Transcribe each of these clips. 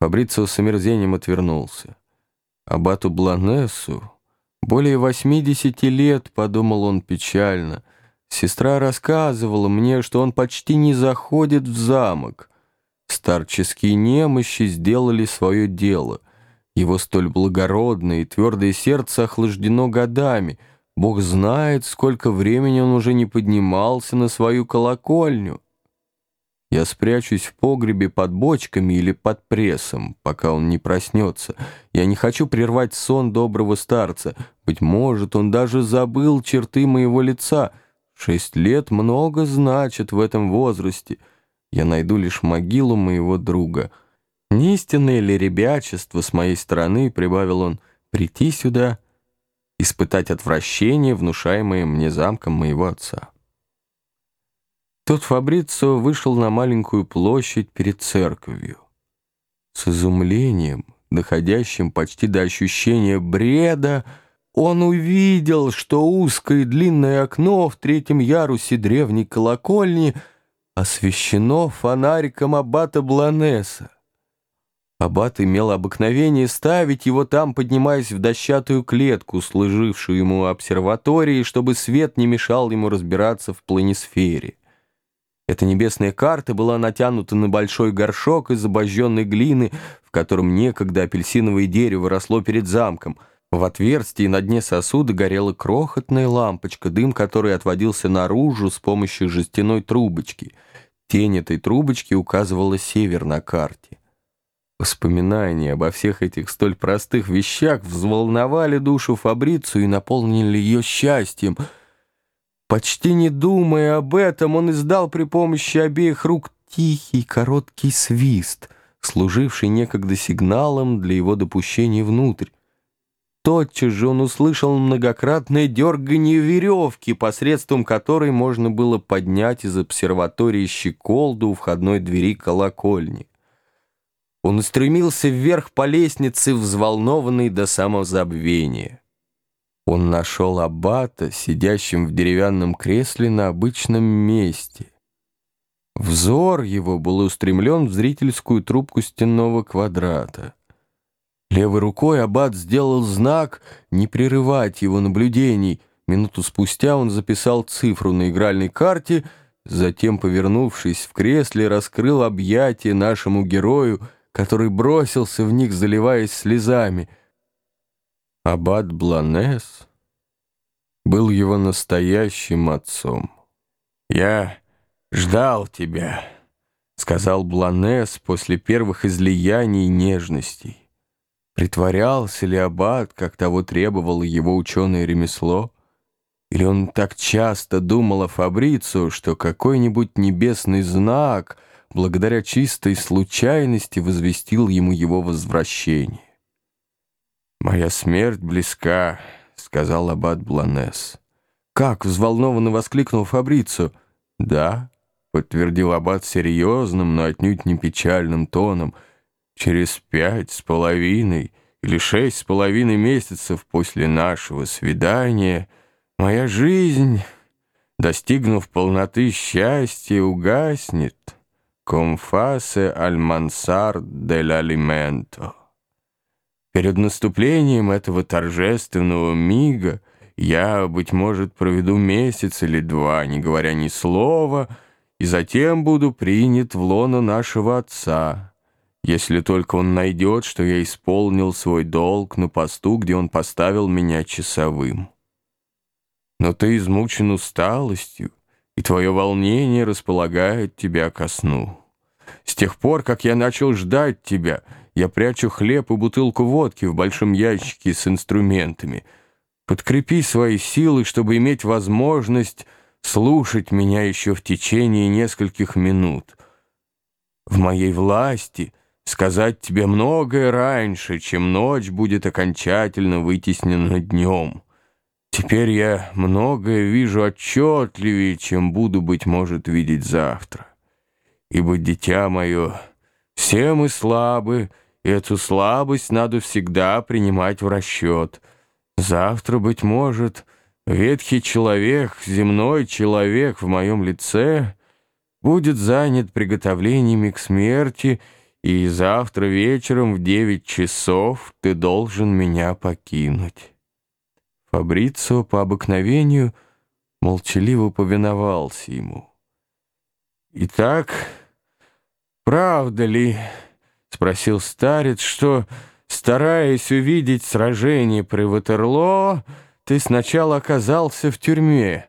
Фабрицио с омерзением отвернулся. Абату Бланессу более восьмидесяти лет, подумал он печально. Сестра рассказывала мне, что он почти не заходит в замок. Старческие немощи сделали свое дело. Его столь благородное и твердое сердце охлаждено годами. Бог знает, сколько времени он уже не поднимался на свою колокольню. Я спрячусь в погребе под бочками или под прессом, пока он не проснется. Я не хочу прервать сон доброго старца. Быть может, он даже забыл черты моего лица. Шесть лет много значит в этом возрасте. Я найду лишь могилу моего друга. Не истинное ли ребячество с моей стороны, прибавил он, прийти сюда, испытать отвращение, внушаемое мне замком моего отца. Тут Фабрицио вышел на маленькую площадь перед церковью. С изумлением, доходящим почти до ощущения бреда, он увидел, что узкое длинное окно в третьем ярусе древней колокольни освещено фонариком аббата Бланеса. Аббат имел обыкновение ставить его там, поднимаясь в дощатую клетку, служившую ему обсерваторией, чтобы свет не мешал ему разбираться в планисфере. Эта небесная карта была натянута на большой горшок из обожженной глины, в котором некогда апельсиновое дерево росло перед замком. В отверстии на дне сосуда горела крохотная лампочка, дым которой отводился наружу с помощью жестяной трубочки. Тень этой трубочки указывала север на карте. Воспоминания обо всех этих столь простых вещах взволновали душу Фабрицию и наполнили ее счастьем — Почти не думая об этом, он издал при помощи обеих рук тихий короткий свист, служивший некогда сигналом для его допущения внутрь. Тотчас же он услышал многократное дергание веревки, посредством которой можно было поднять из обсерватории щеколду у входной двери колокольни. Он устремился вверх по лестнице, взволнованный до самозабвения. Он нашел аббата, сидящим в деревянном кресле на обычном месте. Взор его был устремлен в зрительскую трубку стенного квадрата. Левой рукой аббат сделал знак не прерывать его наблюдений. Минуту спустя он записал цифру на игральной карте, затем, повернувшись в кресле, раскрыл объятия нашему герою, который бросился в них, заливаясь слезами — Аббат Бланес был его настоящим отцом. «Я ждал тебя», — сказал Бланес после первых излияний нежностей. Притворялся ли Аббат, как того требовало его ученое ремесло? Или он так часто думал о Фабрицу, что какой-нибудь небесный знак, благодаря чистой случайности, возвестил ему его возвращение? «Моя смерть близка», — сказал аббат Бланес. «Как?» — взволнованно воскликнул Фабрицу. «Да», — подтвердил аббат серьезным, но отнюдь не печальным тоном. «Через пять с половиной или шесть с половиной месяцев после нашего свидания моя жизнь, достигнув полноты счастья, угаснет. Комфасе аль мансар дель алименто». Перед наступлением этого торжественного мига я, быть может, проведу месяц или два, не говоря ни слова, и затем буду принят в лоно нашего Отца, если только он найдет, что я исполнил свой долг на посту, где он поставил меня часовым. Но ты измучен усталостью, и твое волнение располагает тебя ко сну. С тех пор, как я начал ждать тебя — я прячу хлеб и бутылку водки в большом ящике с инструментами. Подкрепи свои силы, чтобы иметь возможность слушать меня еще в течение нескольких минут. В моей власти сказать тебе многое раньше, чем ночь будет окончательно вытеснена днем. Теперь я многое вижу отчетливее, чем буду, быть может, видеть завтра. Ибо, дитя мое, все мы слабы, Эту слабость надо всегда принимать в расчет. Завтра, быть может, ветхий человек, земной человек в моем лице будет занят приготовлениями к смерти, и завтра вечером в девять часов ты должен меня покинуть». Фабрицио по обыкновению молчаливо повиновался ему. «Итак, правда ли, — спросил старец, — что, стараясь увидеть сражение при Ватерлоо, ты сначала оказался в тюрьме?»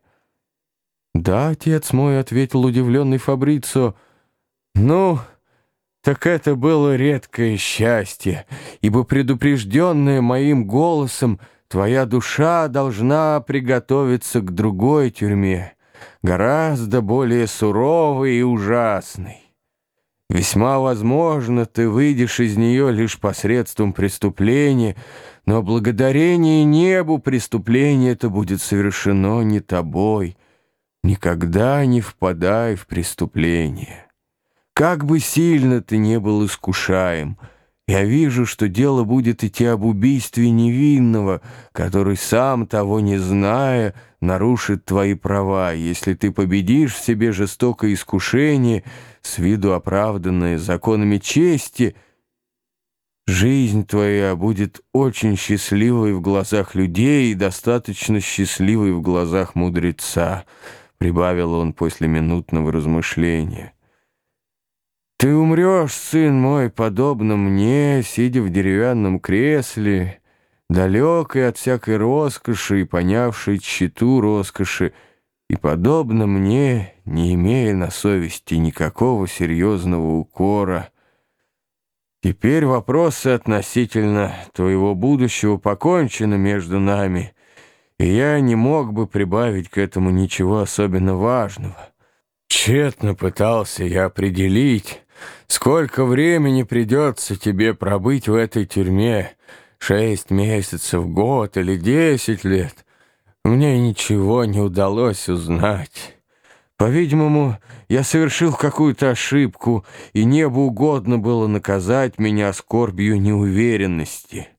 «Да, отец мой», — ответил удивленный Фабрицио. «Ну, так это было редкое счастье, ибо предупрежденная моим голосом твоя душа должна приготовиться к другой тюрьме, гораздо более суровой и ужасной. Весьма возможно, ты выйдешь из нее лишь посредством преступления, но благодарение небу преступление это будет совершено не тобой. Никогда не впадай в преступление». Как бы сильно ты не был искушаем, я вижу, что дело будет идти об убийстве невинного, который, сам того не зная, нарушит твои права, если ты победишь в себе жестокое искушение, с виду оправданное законами чести, жизнь твоя будет очень счастливой в глазах людей и достаточно счастливой в глазах мудреца, прибавил он после минутного размышления. Ты умрешь, сын мой, подобно мне, сидя в деревянном кресле, далекой от всякой роскоши и понявшей тщету роскоши, и, подобно мне, не имея на совести никакого серьезного укора. Теперь вопросы относительно твоего будущего покончены между нами, и я не мог бы прибавить к этому ничего особенно важного. Тщетно пытался я определить, Сколько времени придется тебе пробыть в этой тюрьме? Шесть месяцев, год или десять лет? Мне ничего не удалось узнать. По-видимому, я совершил какую-то ошибку, и небу угодно было наказать меня скорбью неуверенности.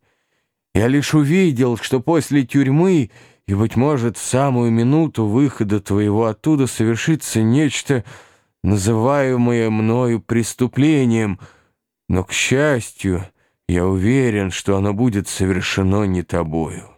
Я лишь увидел, что после тюрьмы и, быть может, в самую минуту выхода твоего оттуда совершится нечто называемое мною преступлением, но, к счастью, я уверен, что оно будет совершено не тобою.